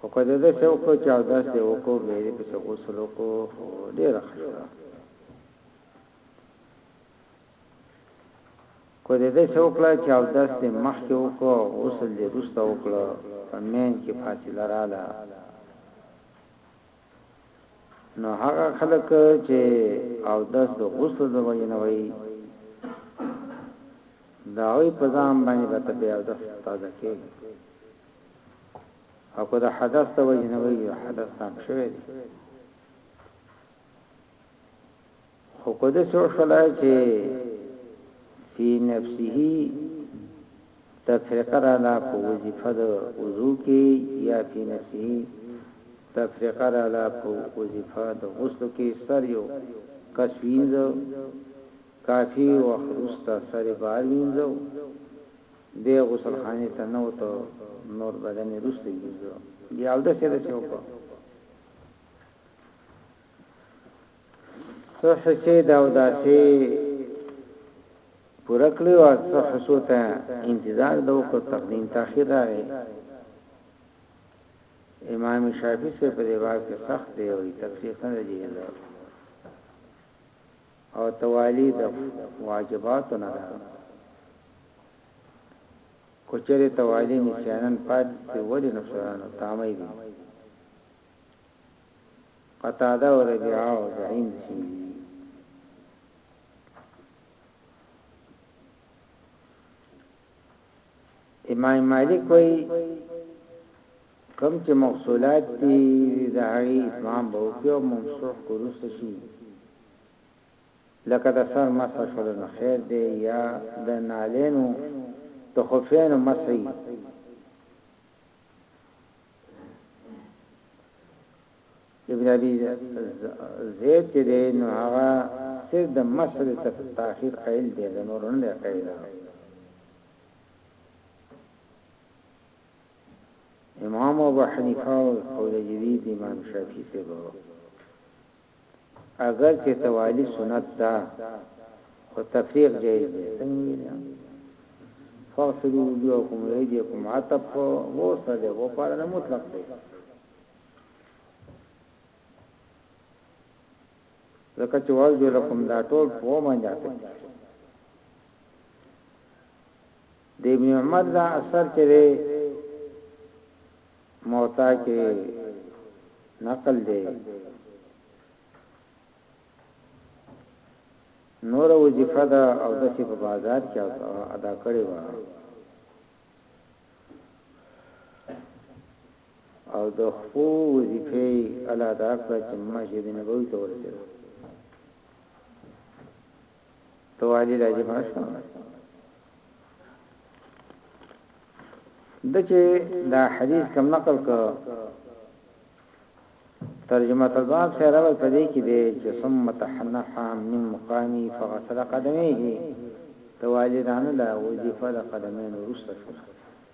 خو که ده داسې وکړو چې اودس دې وکړو بیا دې پسې غسل وکړو خو ډېره ښه شوه. که دې داسې وکړه چې اودس دې مخکې وکړو او غسل دې وروسته وکړو په مین کې فاصله رااله نو هغه خلک چې اودس د غسل د وجې نه وایي دا وی په ځان باندې به ته بیا د تازه کېږي او که د حدث د وجه نه وي حدث تام شوی دی خو که د څو شلای چې فی نفسه تفریقه را لا په وظیفه د وضو کې یا فی نفسه تفریقه را لا په وظیفه د غسل کې سر یو کس وینځو کافی وخت رستا سر بار وینځو دی غسل خانې ته نوت نور بدن یې روسته یوزو بیا اودس یې دسې وکړو څو حصې دا اوداسې پوره کړو او څو حصو ته انتظار دو کو تقدیم تاخیر راغی امام شافعی سے په دیوار کې سخت دی او تفسیر څنګه دی او توالي د واجباتو نه ده که چېرې توالي نسيانا پاتې شي ولې نفسرانو تامه دي قتاده او ربيعه او زعيم د سيمې دي امام مالک وایي کوم چې مغسولات دي د هغې اتمام به وکړي او ممسوح کروس شي لکه د سر مسح شول نو خیر دی یا د نالینو د خفینو مسحي ابن ابي زيد چې دی نو هغه صرف د مسح د تاخير قائل دی د نور نه قائل امام ابو حنیفه او قول جدید امام شافعی سے بو اگر چې توالی سنت دا خو تفریق جایز دی څنګه فاصلو وجوهکم ایدیکم عطف و صلی و پر مطلق دی لکه چې واز به لکم دا ټول په باندې اته د ابن عمر دا اثر چې دی موتا کې نقل دی نور وظیفه دا او د په بازار کې ادا کړی و او د خپو وظیفه یې الا دا کړه چې مسجد نبوي ته ورسېده ته والی راځي ما شو د چې دا حدیث کم نقل کو ترجمه الباب سره راوړ پدې کې دی چې ثم تحنفا من مقامي فغسل قدميه توالدانه دا وظیفه د قدمین ورسته شو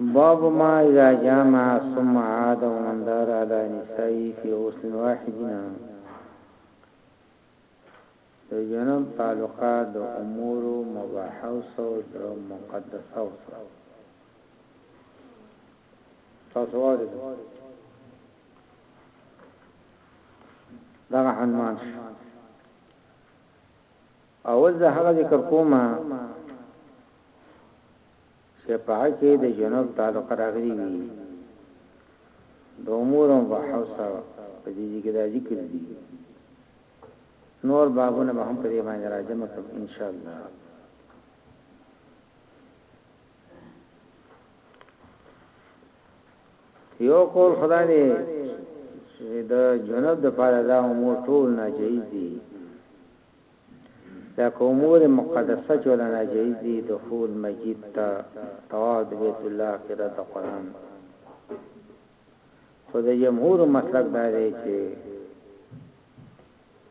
باب ما اذا جامع ثم عاد ومن دار على نسائه في غسل واحدنا د جنوب تعلقه د امورو مباحوثو د مقدسو سره تاسو واورید دغه عنوان اول زه هغه ذکر کوم چې په هکې د جنوب تعلق راغلی وي د امور او بحث په دې کې دا ذکر دي نور بابونه به هم په دې باندې راځم کوم ان شاء الله یو کول خدای دې د جنب د پاره دا امور ټول ناجیز دي دا کومور مقدسه چې ولا ناجیز دي دخول مسجد ته طواف بیت الله قرات قران خو د جمهورو مسلک دا دی چې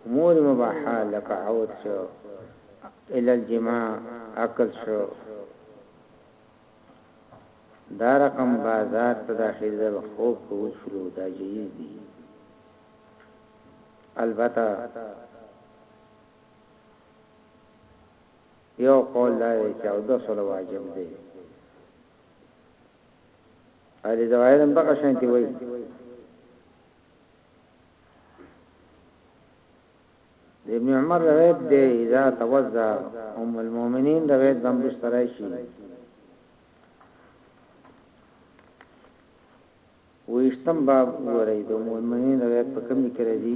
امور مباحه لکه عود شو الی الجماع عقل شو دا رقم بازار ته داخل دل خوب قبول شلو دا جهیز دی البته یو قول لای چاو دو سلو واجب دی اهل زواهر هم دغه شانتي وایي د ابن عمر روایت دی اذا توزع ام المؤمنین روایت هم بشترای شي ویشتم باب ورای د ام المؤمنین روایت په کوم کې راځي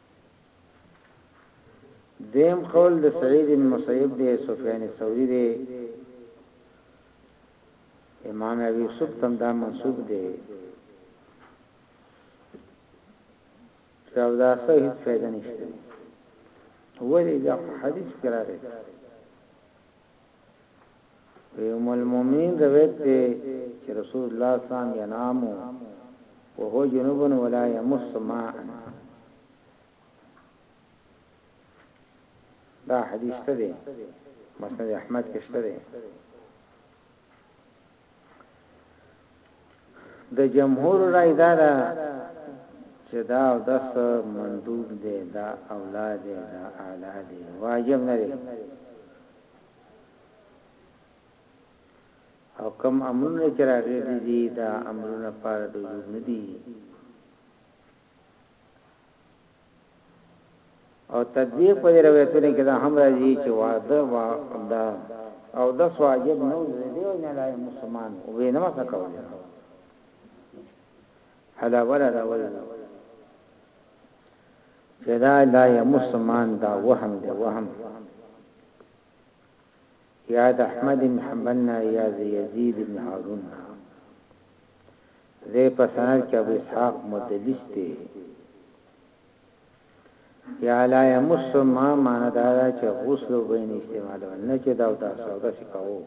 دویم قول د سعید بن مسیب دی سفیان ثوری دی امام ابي یوسف تم دا منسوب دی چاو دا صحیح فائدہ نشته ولی دا حدیث کرا دی په ام المومنین روایت دی چې رسول الله صلی الله علیه وسلم ینام وهو جنوب ولا يمس ماء دا حدیث ته دی مسند احمد کې شته دی د جمهور رای دا ده چې دا اودس مندوب دی، دا اولا دی، دا اعلی دی، واجب نه دی. او کوم امرونه چې راغلي دي دا امرونه پر د وجوب نه دي. او تطبیق په دې روایتونو کې دا هم راځي چې واده وا دا او داس واجب نه وي دی او نه لای مسلمان او به نه ما څه کوي حدا ولا دا ولا چې دا لا مسلمان دا وهم دی وهم يا د احمد ابن حنبل نه يا د يزيد ابن هارون نه دی په سند کې ابو اسحاق مدلس دی یا لا یمس ما معنا دا ده چې غسل وبین استعمال نه چې دا او دا سودا سکاو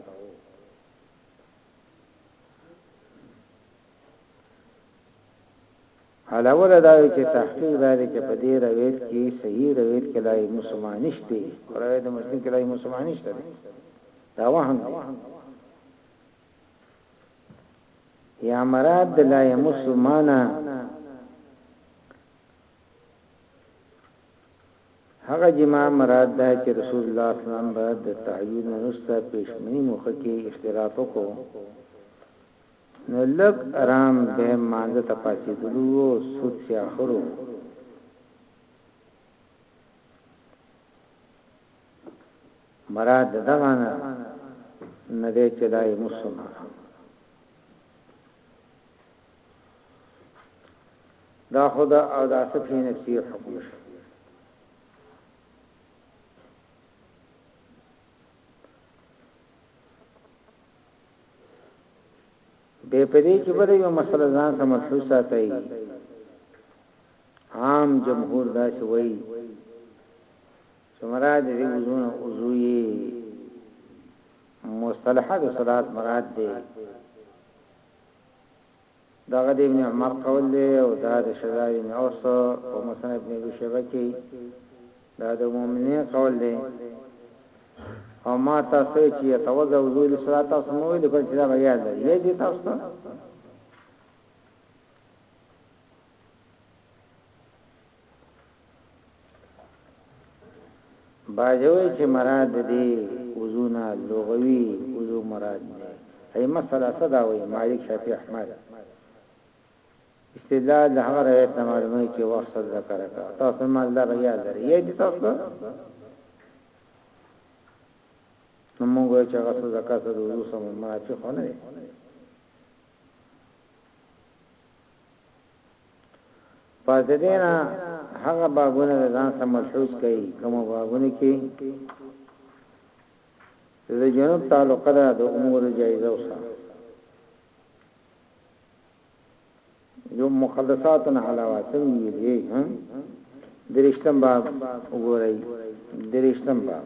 علاوه له دا چې تحقیق دا دی چې په دې روایت کې صحیح روایت کې لای مسلمان نشته روایت د مسلم کې لای مسلمان نشته دا وهم دی یا مراد د لای مسلمانه هغه جما مراد ده چې رسول الله صلی الله علیه وسلم به د تعین نسته پښمنی مخ کې اختلاف وکړو نو لږ ارام به مانځه ته پاڅېدلو او سود سي اخرو. مراد دغه نه نه دی چې دا یې موسو ماښام دا خدا او دا صفی نفسی حکم شو به په دې کې بده یو مسله ځان سره مطلوب ساتي عام جمهور دا څه وایي چې مراد دې وزونه وزوي مصطلحات صلات مراد دې دغه د ابن عمر قول دی او دا د شداد ابن اوس په مصنف ابن ابي شيبه کي دا د مؤمنين قول دی او ما تاسو چې يتوضا وضو للصلاه تاسو مو ویل کول چې دا بیا دی یی دي تاسو ته باجوی چې مراد دی وضونا لغوی وضو مراد دی ایمه ثلاثه دا وی مالک شافعی احمد استدلال د هغه روایت نه معلومه چې وخت ذکر کا تاسو مال دا بیا لري یی دي تاسو نو موږ چې هغه زکات د وضو سم منافق نه پاسدینه هغه باغونه د ځان سره ملحوظ کړي کوم باغونه کې چې د جنوب تعلق ده د امور جایزه وسه یو مقدسات علاوه څنګه دی ها درشتم باب وګورئ درشتم باب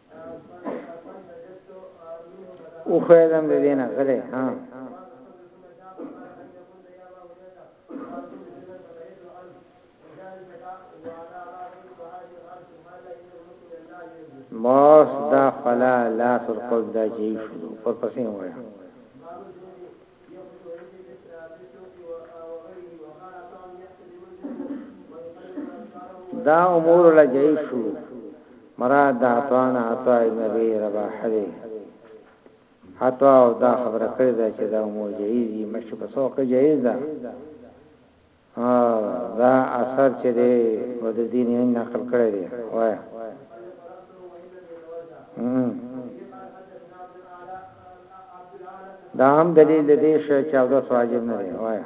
او خیرم دې دینه غلې ها باس دا خلا لا سر قوز دا جیش پر پسې وایي دا امور لا جاي شو مراد دا طعنا عطا ابن ابي رباح دي حتی دا خبره کړې ده چې دا امور جایز دي مشه په څوک جایز ده او دا اثر چې دی بدرالدین یې نقل کړی دی وایه دا هم دلیل دی چې چا د واجب نه دی وایه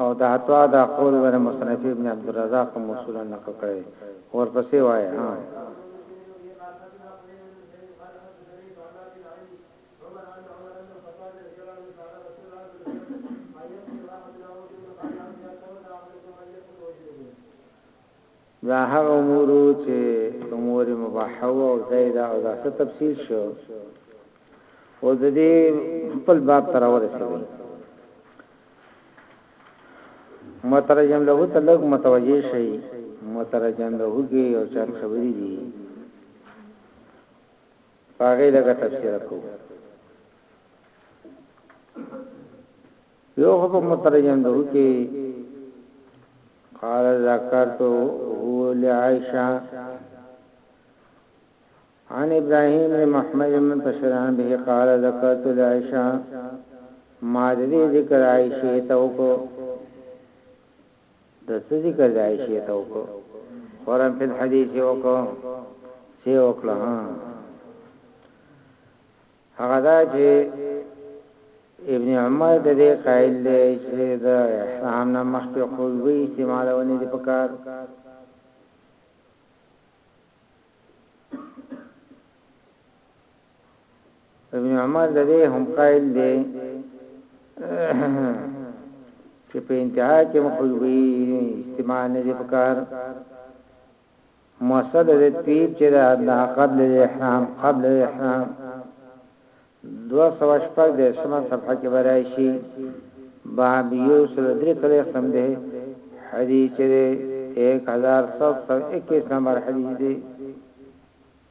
او دا عطا دا قول ور مصنف ابن عبد الرزاق موصولا نقل کړي ورپسې وایي ها دا هغه امور وو چې امور مباح وو او زید او دا څه تفسیر شو او د دې خپل باب تر ورسېږي مترجم له تلګ متوجه شي مترجم له کې او چا خبرې دي په هغې لږه تفسیر کوو یو خو مترجم ده کې قال ذکرت هو لعائشہ عن ابراهيم بن محمد من تشرحان به قال ذکرت لعائشہ ما دې ذکر عائشہ ته وکړو د څه ذکر د عائشه ته وکړو قران په حدیث وکړو سی وکړه هغه دا چې ابن عمر د دې قائل دی چې د احرام نه مخکې خوشبوئی استعمالونه دي پکار ابن عمر د دې هم قائل دی چې په انتها کې مخوي استعمال نه دی پکار موصد د تیب چې د قبل الاحرام قبل الاحرام دو سوا شپږ د شمه صفحه کې برای شي باب یو سل درې کله ختم دی حدیث دی 1721 نمبر حدیث دی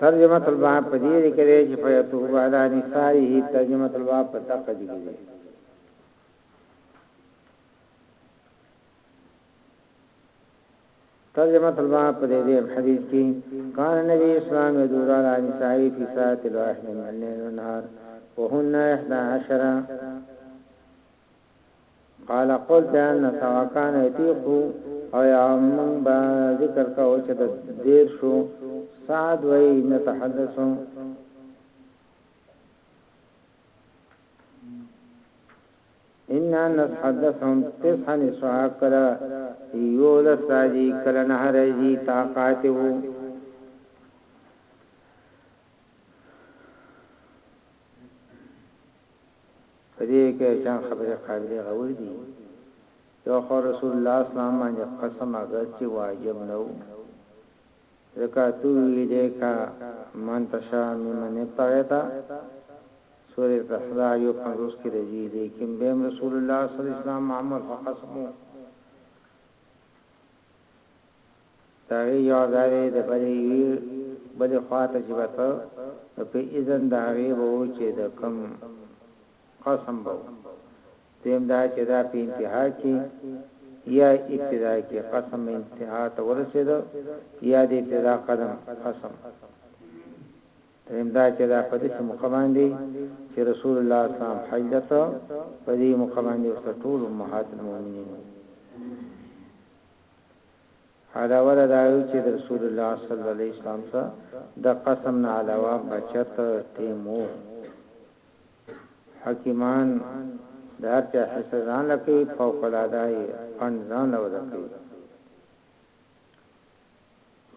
ترجمه الباب په دې کې کړي چې فیتو بعد نسائه ترجمه الباب په تاقه دي کړي ترجمة الباب په دې دیم حدیث کې کان النبي صلی الله علیه وسلم يدور على نسائه في ساعة الواحد من الليل والنهار وهن 11 قال قلت ان سوا كان يطيق او یا من با ذکر کا او چې د دیر شو سعد وای نتحدثو انا نتحدثهم تسعا نسعا کلا یولس راجی کلا نه راجی طاقات وو پدې کې چې خبره قابلیت غوړ دي یو خو رسول الله اسلام باندې قسم اگر چې واجب نه وو ځکه تو وی دې کا من ته شه می منې پاغې ته سورة الاحزاب یو پنځوس کې رځی لیکن بیم رسول الله صلی اسلام محمد فقسمو داغی یو دارې د بلې وی بلې خوا ته چې بته نو په اذن داغی به و چې د کم قسم به دویم دا چې دا په انتها کې یا ابتدا کې قسم انتها ته ورسېده یا د ابتدا قدم قسم دریم دا چې دا په دې موقع باندې چې رسول الله صلی الله علیه وسلم حجت په دې موقع باندې او ټول امهات المؤمنین علاوه دا یو چې رسول الله صلی الله علیه وسلم سره د قسم نه علاوه بچت تیمو حکیمان د هر چا حصه ځان له کوي فوق العاده یې فنډ ځان له وضع کوي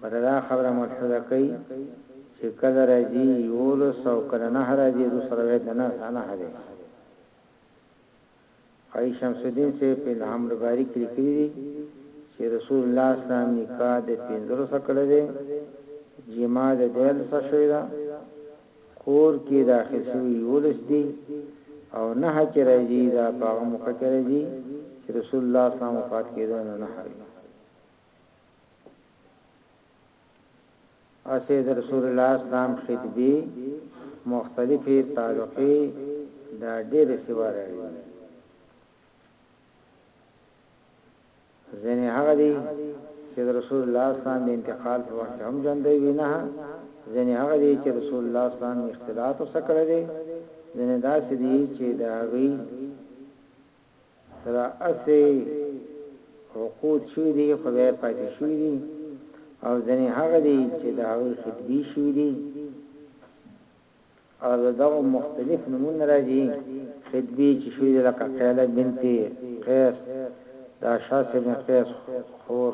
بله دا خبره ملحوظه کوي چې کله راځي یولس او کله نه راځي روس روایت نه نه نه دی قاري شمس الدين صيب په الهام الباري کې ليکلي دي چې رسول الله اسلام نکاح د پنځلس څخه کړې ده، جماع د ديارلس څخه شوې ده، کور کې داخل شوي يوولس دي او نهه چې راځي دا په هغه موقع کې راځي چې رسول الله اسلام وفات کېده نو نهه وي. هسې د رسول الله اسلام خطبې مختلفې تعلقې دا ډېرې سوا راړي دي ځنې هغه دي چې د رسول الله اسلام د انتقال په وخت هم ژوندې وي نه ځنې هغه دي چې رسول الله اسلام اختلاط وسکړه دي ځنې داسې دي چې دا غي سره اسې عقود شوي دي خو بیا پاتې شوي دي او ځنې هغه دي چې د هغوی خطبي شوي دي او دغه مختلف نمونه راځي خطبي چې شوي دي لکه قیله بنت قیس دا شاس بن قیس خور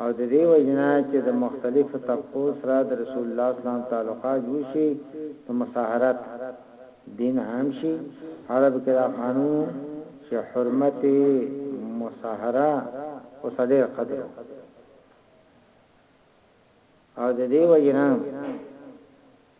او د دې وجې نه چې د مختلفو طبقو سره د رسول الله صلی الله علیه وسلم تعلقات جوړ شي د مصاهرت دین عام شي عرب کې دا قانون وو چې حرمت مصاهره اوس ډېر قدر وو او د دې وجې نه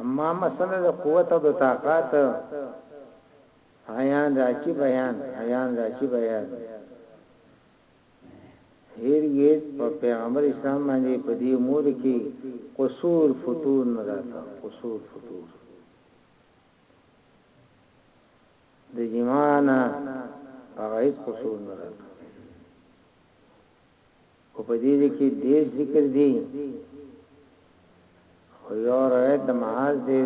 اما مسله د قوت او د طاقت عیان راچی بیان عیان راچی بیان هرګیز په پیغمبر اسلام باندې په دې امور کې قصور فتور نه راته قصور فتور د جمانا هغه هیڅ قصور نه راته خو په دې کې ډېر ذکر دی خو یو روایت د معاذ دی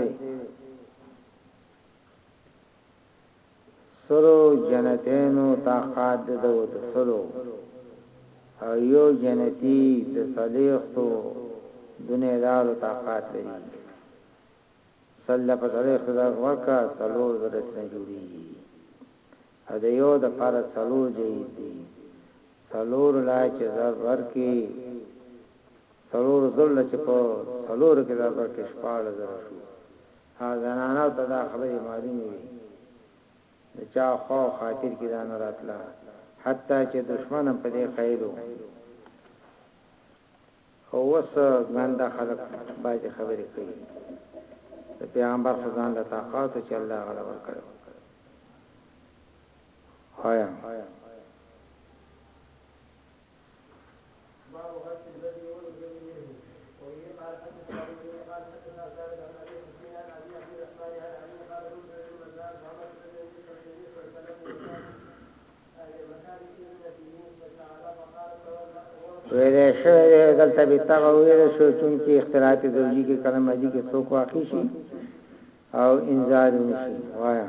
سرو جنتینو طاقت د دوت سلو او یو جنتی د صلیختو دنیا دارو طاقت لري صلی په صلیخ دا ورکا سلو زرت نه جوړیږي او د یو د پاره څلور جایز دي څلور لا چې ضرب ورکي څلور ذل چې په څلور کې ضرب ورکي شپاړ زره شو ها زنانه ته دا خبرې معلومې وي د چا خو خاطر کې دا نه راتله حتی چې دشمن هم په دې قیدو خو اوس ګنده خلک بعضی خبری کوی د پیغمبر خو ځان له طاقات و چی الله غله ورکړی وه وایا. ویل شوی دی دلته به تغه ویل شو چونکی اختلاط زوجی کې کله مزي کې څوک واقع شي او انزال وشي وایا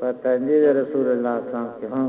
په تندې د رسول الله اسلام کې هم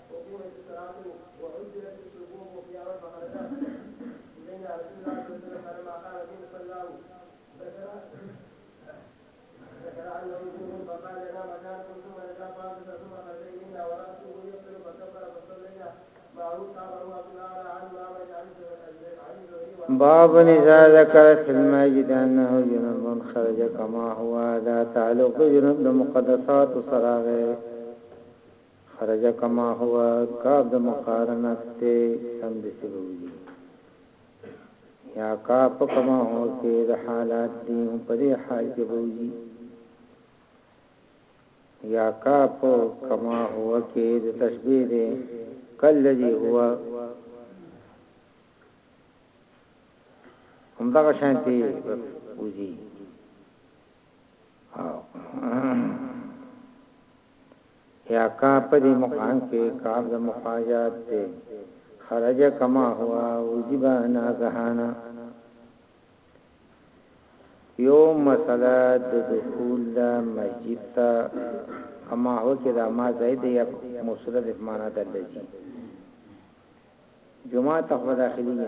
ربن اذا ذكر في المجد انه جنب خرج كما هو ذا تعلق جنب المقدسات صراغه خرج کما هو کاف د مقارنت دی سمدستی به وځی یا کاف په کما هو کې د حالات دی هم په دې حال کې به وځی یا کاف په کما هو کې د تشبیه دی کله دی هو هم دا شانتی وځی او يا کاف په دې مقام کې کاف د مفاجات دی خرج کما هو وجب ناګهانا یو مسله د دخول د مسجد ته کما هو کې دا ما زید یا موصله د معنا د لذي جمعه ته داخلي نه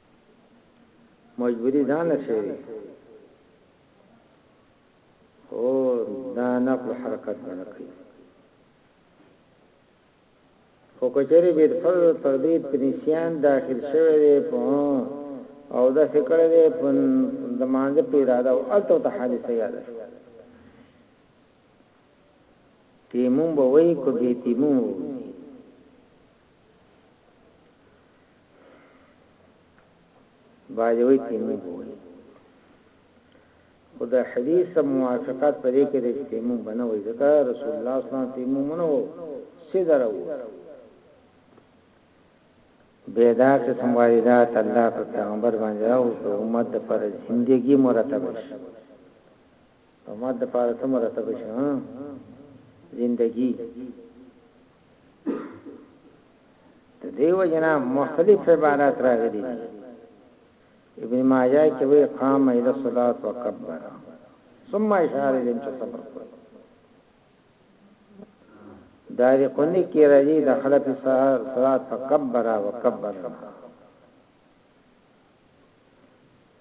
مجبوری دا نه شوی او دا نقل حرکت نه کوي خو کچری به فرض تردید په نسیان داخل شوی دی په او دا فکر دی په د مانزه په اراده او الته ته حادثه یاد شو تیمم به وای کو به تیمم باجوی تیمو بولی خود حدیث موافقات پدې کې د تیمو بنوي ځکه رسول الله صلی الله علیه وسلم تیمو منو سیدره وو بيدا قسم واردات الله په پیغمبر باندې او د امت پر زندگی مرتب شي امت د پاره څه مرتبه شو ها زندگی د دیو جنا مختلف عبارات راغلي ابن ماجه کې وی قام الى الصلاه وكبر ثم اشاره لم تصبر داری قنی کی رجی دخل فی صلات فکبرا وکبرا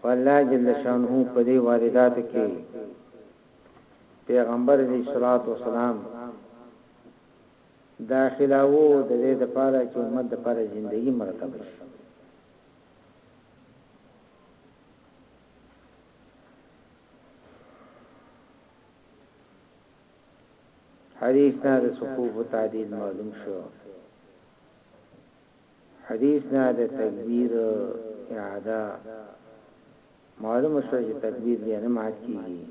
خو الله جل شانه په دې وارداتو کې پیغمبر علیه الصلاة والسلام داخلاوو د دې لپاره چې امت د پر ژوندۍ مرتبه شي حدیث نه د صفوف تعدیل معلوم شو حديث نه د تکبير اعاده معلومه شوه چې تکبير بیا نه مات کیږي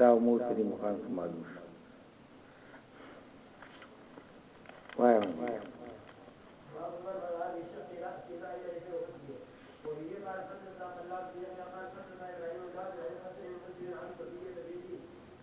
دا امور په دې مقام کې معلوم شو وایم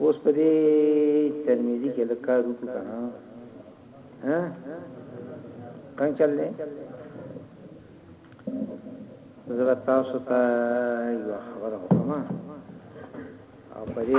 اوس په دې ترمذی کې لکار وکړو کنه ها څنګه چل دی زړه تاسو ته یو خبره وکړم او په دې